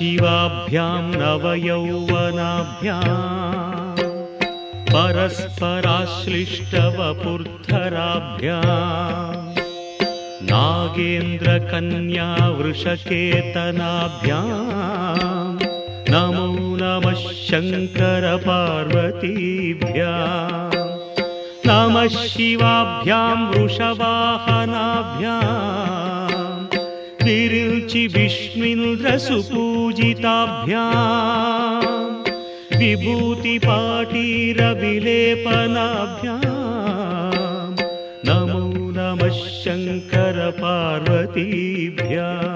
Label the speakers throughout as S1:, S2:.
S1: शिवाभ्यां नवयौवनाभ्याम् परस्पराश्लिष्टवपुर्धराभ्याम् नागेन्द्रकन्या वृषकेतनाभ्याम् नमो नमः शङ्करपार्वतीभ्या नमः शिवाभ्यां वृषवाहनाभ्याम् विरुचि विष्णुन्द्रसुपूजिताभ्याम् विभूतिपाटीरविलेपनाभ्याम् नमो नमः शङ्करपार्वतीभ्याम्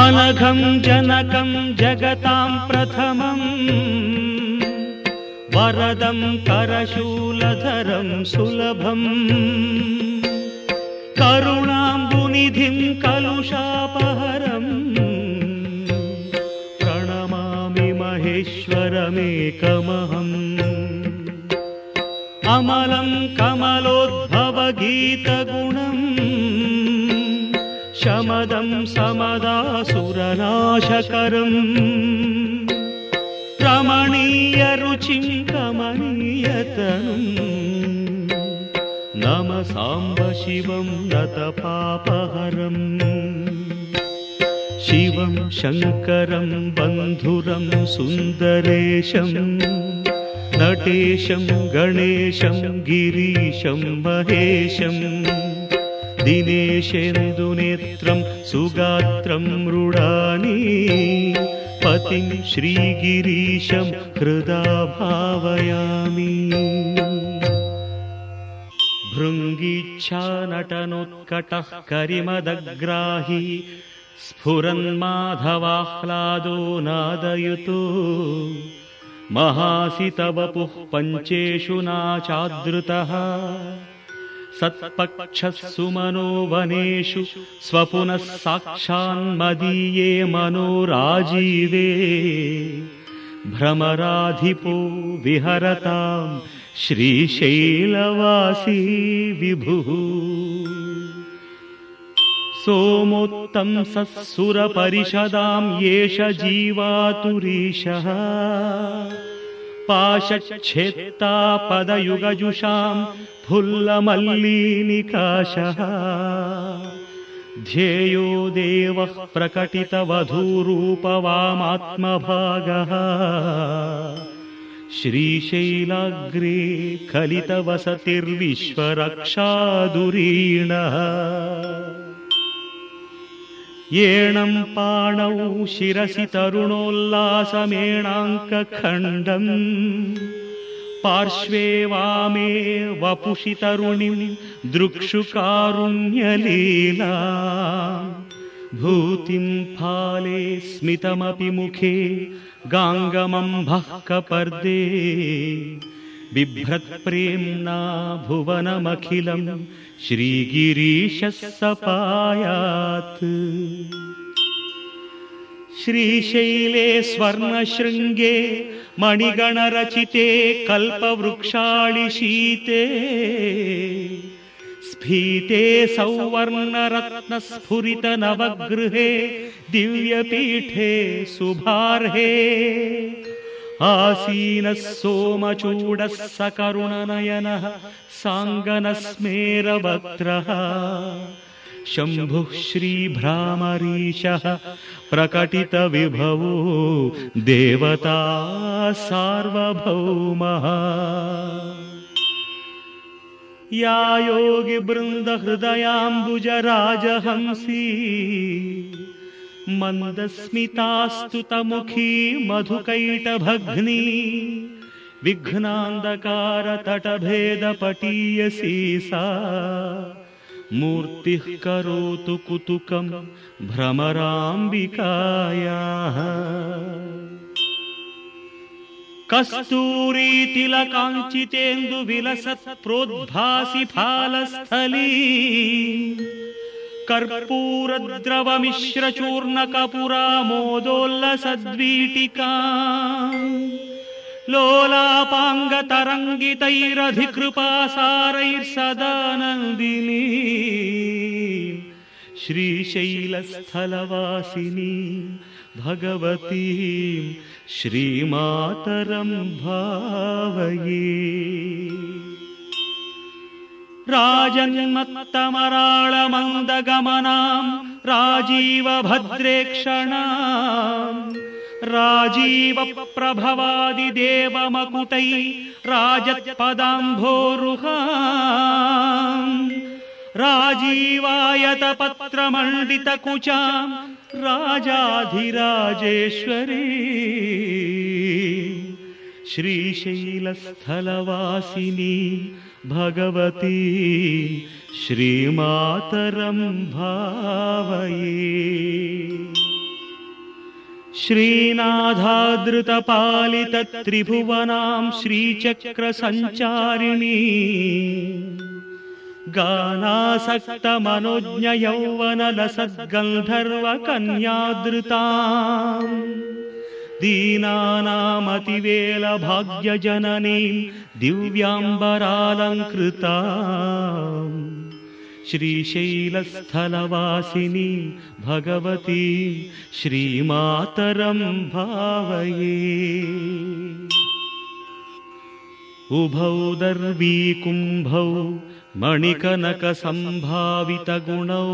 S1: अनघं जनकं जगतां प्रथमम्। वरदं करशूलधरं सुलभम्। करुणाम्बुनिधिं कलुषापहरम्। प्रणमामि महेश्वरमेकमहम्। अमलं कमलोद्भवगीतगुणम् शमदं समदासुरनाशकरम्। रमणीयरुचिं कमनीयतनुम्। नम साम्ब शिवं नतपापहरम् शिवं शङ्करं बन्धुरं सुन्दरेशम्। नटेशं गणेशं गिरीशं महेशम् दिनेशेन्दुनेत्रं सुगात्रं मृडानि पतिं श्रीगिरीशं हृदा भावयामि भृङ्गीच्छा नटनोत्कटः करिमदग्राही स्फुरन्माधवाह्लादो नादयुतो। महासितवपुः पञ्चेषु नाचादृतः सत्पक्षः सुमनो वनेषु स्वपुनः साक्षान्मदीये मनोराजीवे। भ्रमराधिपो विहरतां श्रीशैलवासी विभुः। सोमोत्तं सत्सुरपरिषदां येष जीवातुरीशः पाशच्छेत्ता पदयुगजुषां फुल्लमल्लीनिकाशः। ध्येयो देवः प्रकटितवधूरूपवामात्मभागः। श्रीशैलाग्रे कलितवसतिर्विश्वरक्षादुरीणः पाणौ शिरसि तरुणोल्लासमेणाङ्कखण्डम्। पार्श्वे वामे वपुषि तरुणिं दृक्षुकारुण्यलीला। भूतिं फाले स्मितमपि मुखे गाङ्गमम्भः कपर्दे बिभ्रत्प्रेम्णा भुवनमखिलं श्रीगिरीशः सपायात् श्रीशैले स्वर्णशृङ्गे मणिगणरचिते कल्पवृक्षाळिशीते। स्फीते सौवर्णरत्नस्फुरितनवगृहे दिव्यपीठे शुभार्हे आसीनः सोमचूडः सकरुणनयनः साङ्गनस्मेरवक्त्रः शम्भुः श्रीभ्रामरीशः प्रकटितविभवो देवता सार्वभौमः। या योगिवृन्दहृदयाम्बुजराजहंसी मन्दस्मितास्तुतमुखी मधुकैटभग्नी विघ्नान्धकारतटभेदपटीयसी सा मूर्तिः करोतु कुतुकं भ्रमराम्बिकायाः। कस्तूरीतिलकाञ्चितेन्दुविलसत् प्रोद्भासि फालस्थली कर्पूरद्रवमिश्रचूर्णकपुरा मोदोल्लसद्वीटिका लोलापाङ्गतरङ्गितैरधिकृपासारैर्सदानन्दिनी। श्रीशैलस्थलवासिनी भगवती श्रीमातरं भावये राजन्मत्तमराळमन्दगमनां राजीवभद्रेक्षणाम् राजीवप्रभवादिदेवमकुटै राजत्पदाम्भोरुहा राजीवायतपत्रमण्डितकुचाम् राजाधिराजेश्वरी श्रीशैलस्थलवासिनी भगवती श्रीमातरं भावये। श्रीनाथादृतपालितत्रिभुवनां श्रीचक्रसञ्चारिणी गानासक्तमनुज्ञयौवनलसद्गन्धर्वकन्यादृता दीनानामतिवेलभाग्यजननीं दिव्याम्बरालङ्कृता श्रीशैलस्थलवासिनी भगवती श्रीमातरं भावये। उभौ दर्वीकुम्भौ मणिकनकसम्भावितगुणौ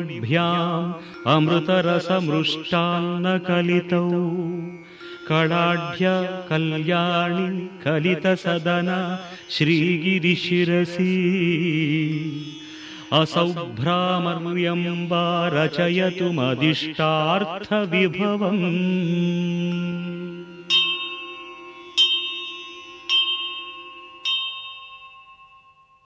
S1: दधानापाणिभ्याम् अमृतरसमृष्टान्नकलितौ। कडाढ्य कल्याणि कलितसदन श्रीगिरिशिरसि। असौ भ्रामर्यं वा रचयतु मदिष्टार्थविभवम्